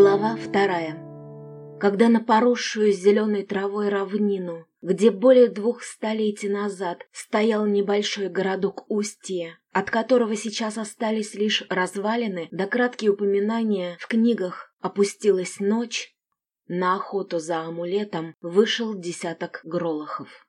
Глава вторая. Когда на поросшую зеленой травой равнину, где более двух столетий назад стоял небольшой городок Устье, от которого сейчас остались лишь развалины да краткие упоминания в книгах, опустилась ночь, на охоту за амулетом вышел десяток гролохов.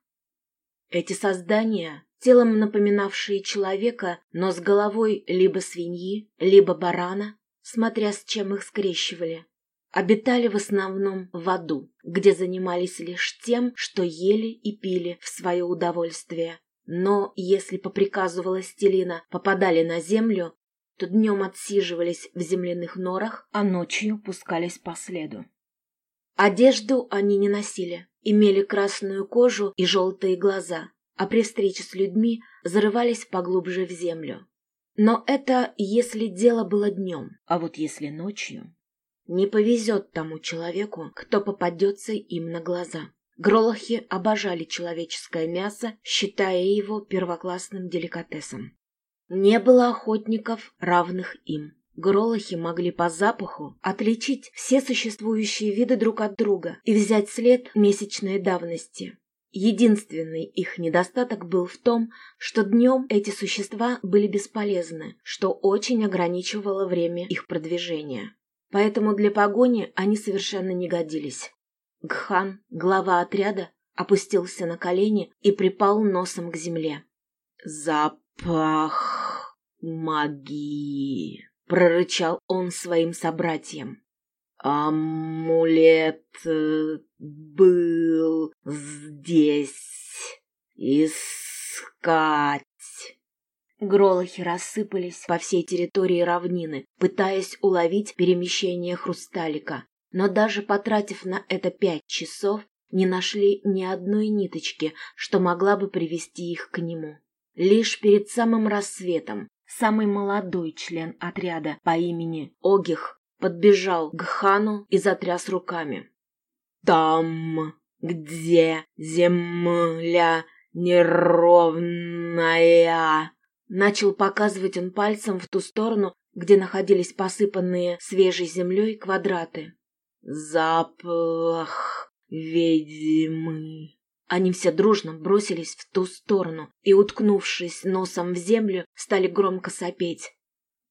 Эти создания, телом напоминавшие человека, но с головой либо свиньи, либо барана, смотря с чем их скрещивали. Обитали в основном в аду, где занимались лишь тем, что ели и пили в свое удовольствие. Но если по приказу властелина попадали на землю, то днем отсиживались в земляных норах, а ночью пускались по следу. Одежду они не носили, имели красную кожу и желтые глаза, а при встрече с людьми зарывались поглубже в землю. Но это если дело было днем, а вот если ночью... Не повезет тому человеку, кто попадется им на глаза. Гролохи обожали человеческое мясо, считая его первоклассным деликатесом. Не было охотников, равных им. Гролохи могли по запаху отличить все существующие виды друг от друга и взять след месячной давности. Единственный их недостаток был в том, что днем эти существа были бесполезны, что очень ограничивало время их продвижения. Поэтому для погони они совершенно не годились. Гхан, глава отряда, опустился на колени и припал носом к земле. «Запах магии!» — прорычал он своим собратьям. Амулет э, был здесь. Искать. Гролохи рассыпались по всей территории равнины, пытаясь уловить перемещение хрусталика. Но даже потратив на это пять часов, не нашли ни одной ниточки, что могла бы привести их к нему. Лишь перед самым рассветом самый молодой член отряда по имени Огих подбежал к хану и затряс руками. «Там, где земля неровная!» Начал показывать он пальцем в ту сторону, где находились посыпанные свежей землей квадраты. «Запах ведьмы!» Они все дружно бросились в ту сторону и, уткнувшись носом в землю, стали громко сопеть.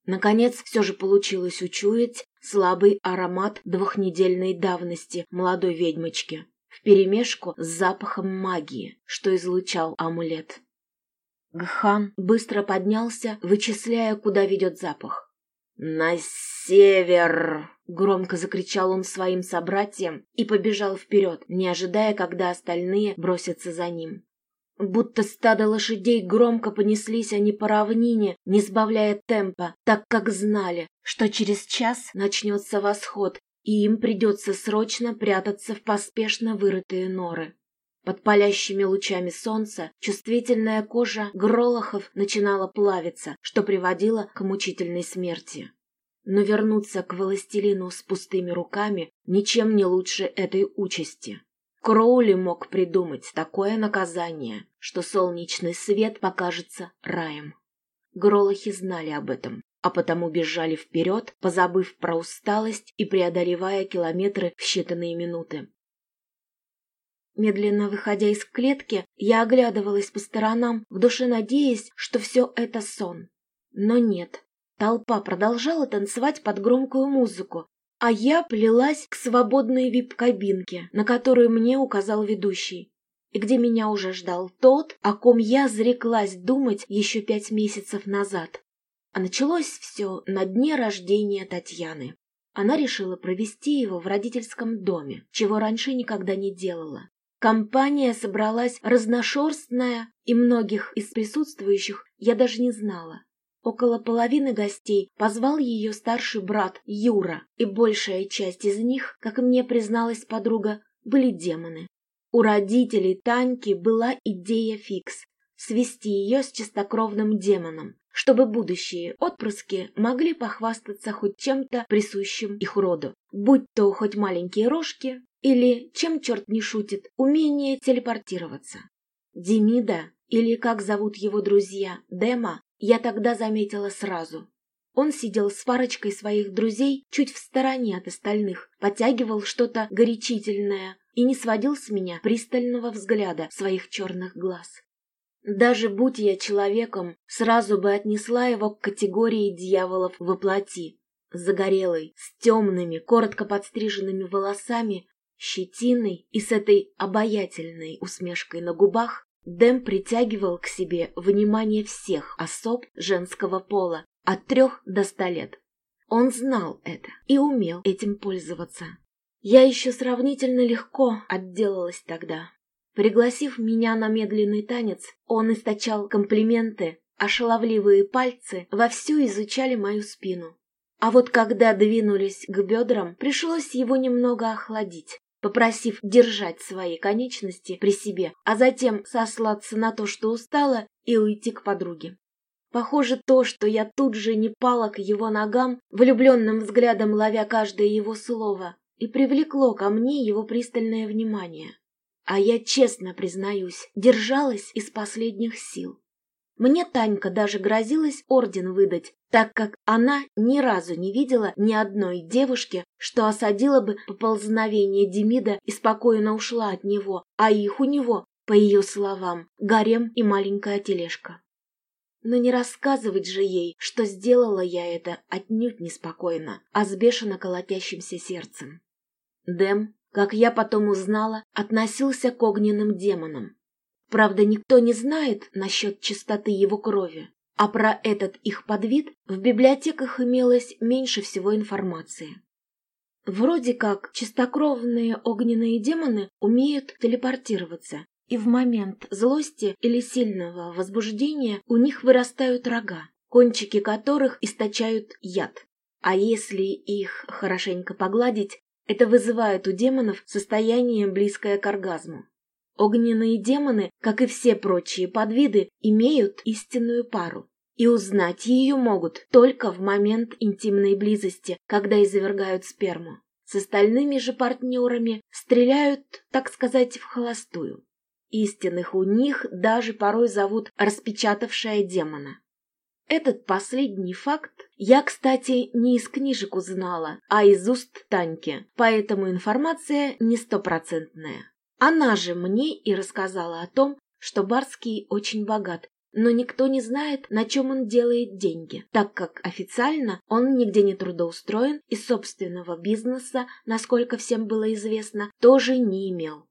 Наконец, все же получилось учуять слабый аромат двухнедельной давности молодой ведьмочки вперемешку с запахом магии, что излучал амулет. Гхан быстро поднялся, вычисляя, куда ведет запах. «На север!» — громко закричал он своим собратьям и побежал вперед, не ожидая, когда остальные бросятся за ним. Будто стадо лошадей громко понеслись они по равнине, не сбавляя темпа, так как знали, что через час начнется восход, и им придется срочно прятаться в поспешно вырытые норы. Под палящими лучами солнца чувствительная кожа гролохов начинала плавиться, что приводило к мучительной смерти. Но вернуться к властелину с пустыми руками ничем не лучше этой участи. Кроули мог придумать такое наказание, что солнечный свет покажется раем. Гролохи знали об этом, а потому бежали вперед, позабыв про усталость и преодолевая километры в считанные минуты. Медленно выходя из клетки, я оглядывалась по сторонам, в душе надеясь, что все это сон. Но нет. Толпа продолжала танцевать под громкую музыку, а я плелась к свободной вип-кабинке, на которую мне указал ведущий, где меня уже ждал тот, о ком я зареклась думать еще пять месяцев назад. А началось все на дне рождения Татьяны. Она решила провести его в родительском доме, чего раньше никогда не делала. Компания собралась разношерстная, и многих из присутствующих я даже не знала. Около половины гостей позвал ее старший брат Юра, и большая часть из них, как мне призналась подруга, были демоны. У родителей Таньки была идея фикс – свести ее с чистокровным демоном, чтобы будущие отпрыски могли похвастаться хоть чем-то присущим их роду, будь то хоть маленькие рожки или, чем черт не шутит, умение телепортироваться. Демида, или как зовут его друзья, Дема, я тогда заметила сразу. Он сидел с парочкой своих друзей чуть в стороне от остальных, подтягивал что-то горячительное и не сводил с меня пристального взгляда своих черных глаз. Даже будь я человеком, сразу бы отнесла его к категории дьяволов во плоти. Загорелый, с темными, коротко подстриженными волосами, щетиной и с этой обаятельной усмешкой на губах, Дэм притягивал к себе внимание всех особ женского пола от трех до ста лет. Он знал это и умел этим пользоваться. Я еще сравнительно легко отделалась тогда. Пригласив меня на медленный танец, он источал комплименты, а шаловливые пальцы вовсю изучали мою спину. А вот когда двинулись к бедрам, пришлось его немного охладить, попросив держать свои конечности при себе, а затем сослаться на то, что устала, и уйти к подруге. Похоже, то, что я тут же не пала к его ногам, влюбленным взглядом ловя каждое его слово, и привлекло ко мне его пристальное внимание. А я, честно признаюсь, держалась из последних сил. Мне Танька даже грозилась орден выдать, так как она ни разу не видела ни одной девушки, что осадила бы поползновение Демида и спокойно ушла от него, а их у него, по ее словам, гарем и маленькая тележка. Но не рассказывать же ей, что сделала я это отнюдь неспокойно, а с бешено колотящимся сердцем. Дэм как я потом узнала, относился к огненным демонам. Правда, никто не знает насчет чистоты его крови, а про этот их подвид в библиотеках имелось меньше всего информации. Вроде как чистокровные огненные демоны умеют телепортироваться, и в момент злости или сильного возбуждения у них вырастают рога, кончики которых источают яд. А если их хорошенько погладить, это вызывает у демонов состояние, близкое к оргазму. Огненные демоны, как и все прочие подвиды, имеют истинную пару. И узнать ее могут только в момент интимной близости, когда извергают сперму. С остальными же партнерами стреляют, так сказать, в холостую. Истинных у них даже порой зовут распечатавшая демона. Этот последний факт я, кстати, не из книжек узнала, а из уст Таньки, поэтому информация не стопроцентная. Она же мне и рассказала о том, что Барский очень богат, но никто не знает, на чем он делает деньги, так как официально он нигде не трудоустроен и собственного бизнеса, насколько всем было известно, тоже не имел.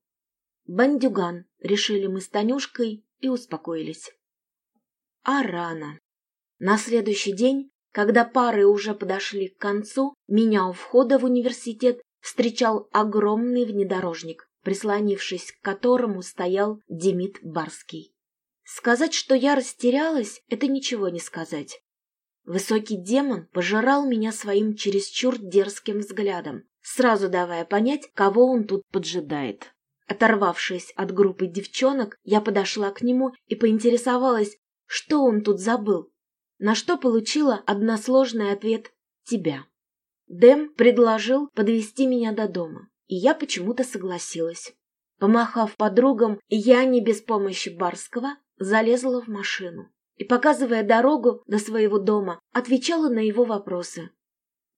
Бандюган, решили мы с Танюшкой и успокоились. А рано. На следующий день, когда пары уже подошли к концу, меня у входа в университет встречал огромный внедорожник, прислонившись к которому стоял Демид Барский. Сказать, что я растерялась, это ничего не сказать. Высокий демон пожирал меня своим чересчур дерзким взглядом, сразу давая понять, кого он тут поджидает. Оторвавшись от группы девчонок, я подошла к нему и поинтересовалась, что он тут забыл на что получила односложный ответ «тебя». Дэм предложил подвести меня до дома, и я почему-то согласилась. Помахав подругам, я не без помощи Барского залезла в машину и, показывая дорогу до своего дома, отвечала на его вопросы.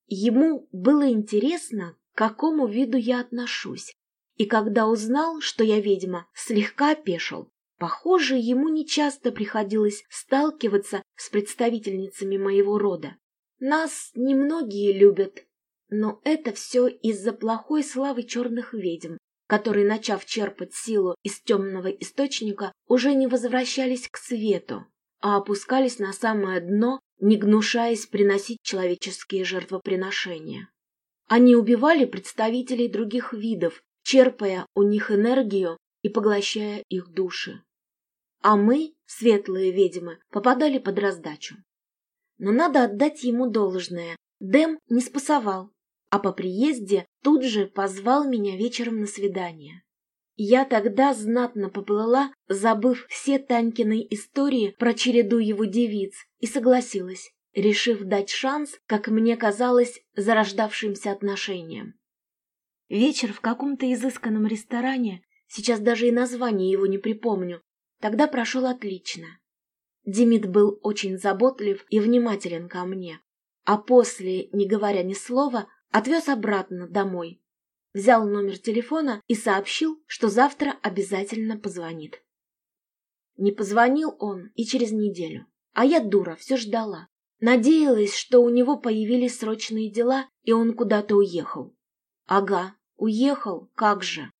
Ему было интересно, к какому виду я отношусь, и когда узнал, что я ведьма, слегка опешил. Похоже, ему нечасто приходилось сталкиваться с представительницами моего рода. Нас немногие любят, но это все из-за плохой славы черных ведьм, которые, начав черпать силу из темного источника, уже не возвращались к свету, а опускались на самое дно, не гнушаясь приносить человеческие жертвоприношения. Они убивали представителей других видов, черпая у них энергию и поглощая их души а мы, светлые ведьмы, попадали под раздачу. Но надо отдать ему должное. Дэм не спасовал, а по приезде тут же позвал меня вечером на свидание. Я тогда знатно поплыла, забыв все Танькины истории про череду его девиц, и согласилась, решив дать шанс, как мне казалось, зарождавшимся отношениям. Вечер в каком-то изысканном ресторане, сейчас даже и название его не припомню, Тогда прошел отлично. Демид был очень заботлив и внимателен ко мне, а после, не говоря ни слова, отвез обратно домой. Взял номер телефона и сообщил, что завтра обязательно позвонит. Не позвонил он и через неделю, а я, дура, все ждала. Надеялась, что у него появились срочные дела, и он куда-то уехал. Ага, уехал, как же.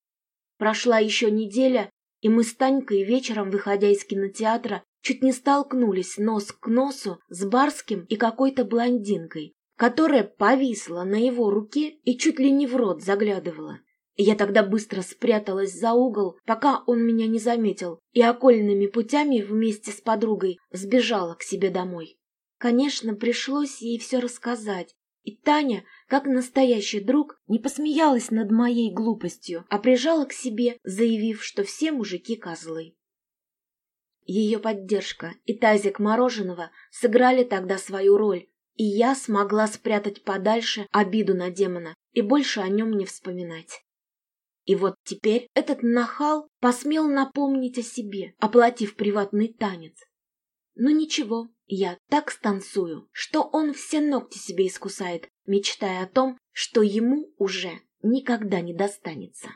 Прошла еще неделя, и мы с Танькой вечером, выходя из кинотеатра, чуть не столкнулись нос к носу с Барским и какой-то блондинкой, которая повисла на его руке и чуть ли не в рот заглядывала. Я тогда быстро спряталась за угол, пока он меня не заметил, и окольными путями вместе с подругой сбежала к себе домой. Конечно, пришлось ей все рассказать, и Таня, как настоящий друг, не посмеялась над моей глупостью, а прижала к себе, заявив, что все мужики козлы. Ее поддержка и тазик мороженого сыграли тогда свою роль, и я смогла спрятать подальше обиду на демона и больше о нем не вспоминать. И вот теперь этот нахал посмел напомнить о себе, оплатив приватный танец. Ну ничего, я так станцую, что он все ногти себе искусает, мечтая о том, что ему уже никогда не достанется.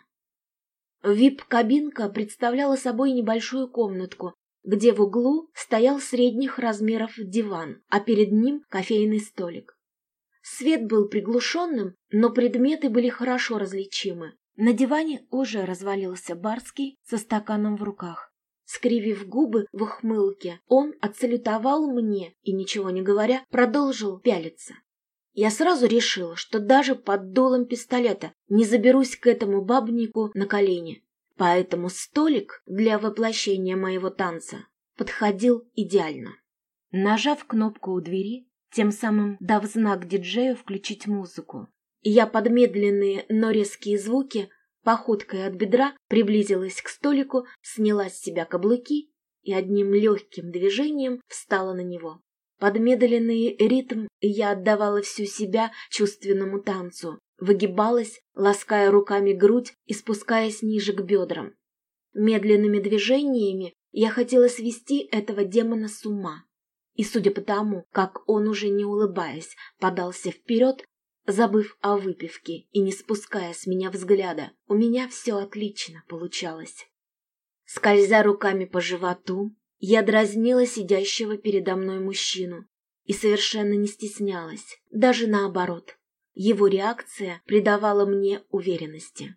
Вип-кабинка представляла собой небольшую комнатку, где в углу стоял средних размеров диван, а перед ним кофейный столик. Свет был приглушенным, но предметы были хорошо различимы. На диване уже развалился Барский со стаканом в руках. Скривив губы в ухмылке, он отсалютовал мне и, ничего не говоря, продолжил пялиться. Я сразу решил, что даже под дулом пистолета не заберусь к этому бабнику на колени. Поэтому столик для воплощения моего танца подходил идеально. Нажав кнопку у двери, тем самым дав знак диджею включить музыку, я под медленные, но резкие звуки Походкой от бедра приблизилась к столику, сняла с себя каблуки и одним легким движением встала на него. Под медленный ритм я отдавала всю себя чувственному танцу, выгибалась, лаская руками грудь и спускаясь ниже к бедрам. Медленными движениями я хотела свести этого демона с ума. И судя по тому, как он уже не улыбаясь подался вперед, Забыв о выпивке и не спуская с меня взгляда, у меня все отлично получалось. Скользя руками по животу, я дразнила сидящего передо мной мужчину и совершенно не стеснялась, даже наоборот. Его реакция придавала мне уверенности.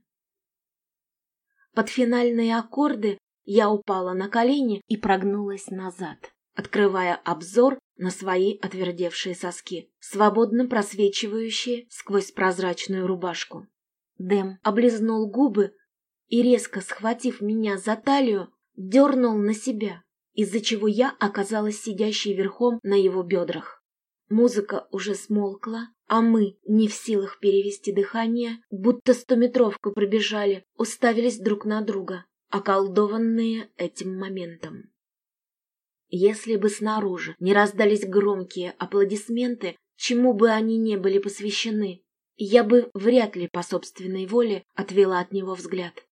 Под финальные аккорды я упала на колени и прогнулась назад, открывая обзор на свои отвердевшие соски, свободно просвечивающие сквозь прозрачную рубашку. Дэм облизнул губы и, резко схватив меня за талию, дернул на себя, из-за чего я оказалась сидящей верхом на его бедрах. Музыка уже смолкла, а мы, не в силах перевести дыхание, будто стометровку пробежали, уставились друг на друга, околдованные этим моментом. Если бы снаружи не раздались громкие аплодисменты, чему бы они не были посвящены, я бы вряд ли по собственной воле отвела от него взгляд.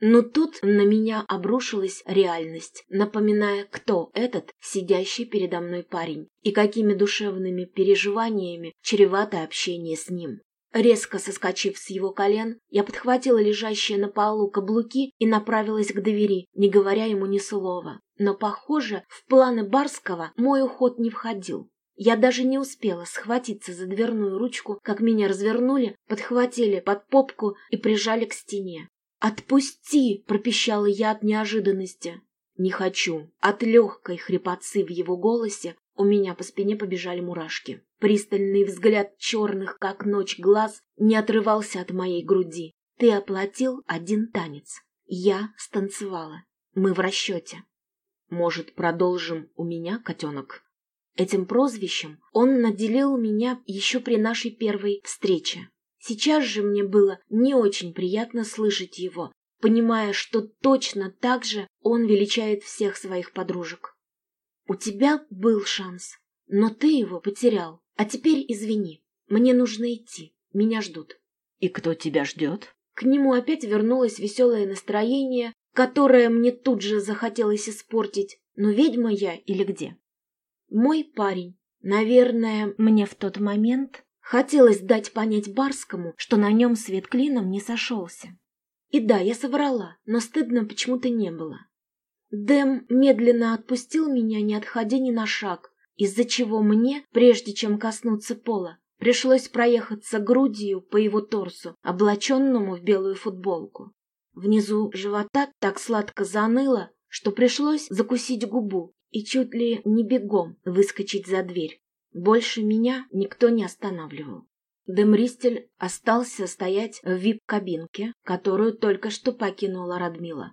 Но тут на меня обрушилась реальность, напоминая, кто этот сидящий передо мной парень и какими душевными переживаниями чревато общение с ним. Резко соскочив с его колен, я подхватила лежащие на полу каблуки и направилась к двери, не говоря ему ни слова. Но, похоже, в планы Барского мой уход не входил. Я даже не успела схватиться за дверную ручку, как меня развернули, подхватили под попку и прижали к стене. «Отпусти!» — пропищала я от неожиданности. «Не хочу». От легкой хрипотцы в его голосе у меня по спине побежали мурашки. Пристальный взгляд черных, как ночь, глаз не отрывался от моей груди. Ты оплатил один танец. Я станцевала. Мы в расчете. Может, продолжим у меня, котенок? Этим прозвищем он наделил меня еще при нашей первой встрече. Сейчас же мне было не очень приятно слышать его, понимая, что точно так же он величает всех своих подружек. У тебя был шанс, но ты его потерял. А теперь извини, мне нужно идти, меня ждут. И кто тебя ждет? К нему опять вернулось веселое настроение, которое мне тут же захотелось испортить. Но ведьма я или где? Мой парень, Наверное, мне в тот момент хотелось дать понять Барскому, что на нем свет клином не сошелся. И да, я соврала, но стыдно почему-то не было. Дэм медленно отпустил меня, не отходя ни на шаг, из-за чего мне, прежде чем коснуться пола, пришлось проехаться грудью по его торсу, облаченному в белую футболку. Внизу живота так сладко заныло, что пришлось закусить губу и чуть ли не бегом выскочить за дверь. Больше меня никто не останавливал. Демристель остался стоять в вип-кабинке, которую только что покинула Радмила.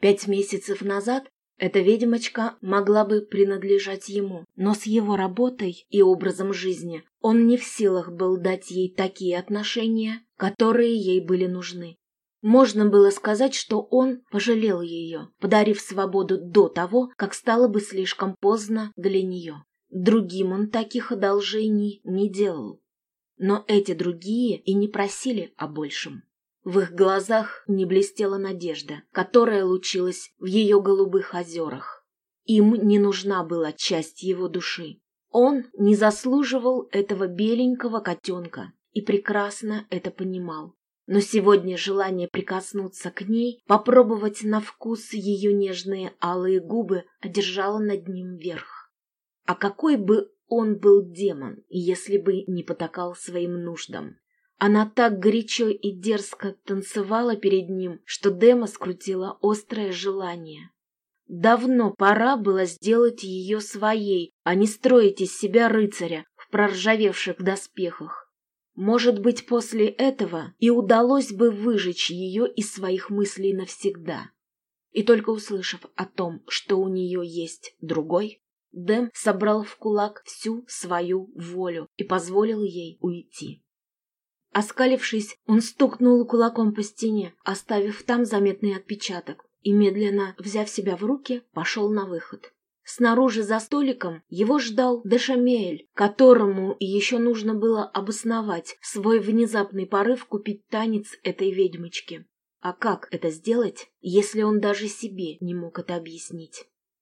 Пять месяцев назад эта ведьмочка могла бы принадлежать ему, но с его работой и образом жизни он не в силах был дать ей такие отношения, которые ей были нужны. Можно было сказать, что он пожалел ее, подарив свободу до того, как стало бы слишком поздно для нее. Другим он таких одолжений не делал. Но эти другие и не просили о большем. В их глазах не блестела надежда, которая лучилась в ее голубых озерах. Им не нужна была часть его души. Он не заслуживал этого беленького котенка и прекрасно это понимал. Но сегодня желание прикоснуться к ней, попробовать на вкус ее нежные алые губы, одержало над ним верх. А какой бы он был демон, если бы не потакал своим нуждам? Она так горячо и дерзко танцевала перед ним, что Дема скрутила острое желание. Давно пора было сделать ее своей, а не строить из себя рыцаря в проржавевших доспехах. Может быть, после этого и удалось бы выжечь ее из своих мыслей навсегда. И только услышав о том, что у нее есть другой, Дэм собрал в кулак всю свою волю и позволил ей уйти. Оскалившись, он стукнул кулаком по стене, оставив там заметный отпечаток, и, медленно взяв себя в руки, пошел на выход. Снаружи за столиком его ждал Дешамель, которому еще нужно было обосновать свой внезапный порыв купить танец этой ведьмочки. А как это сделать, если он даже себе не мог это объяснить?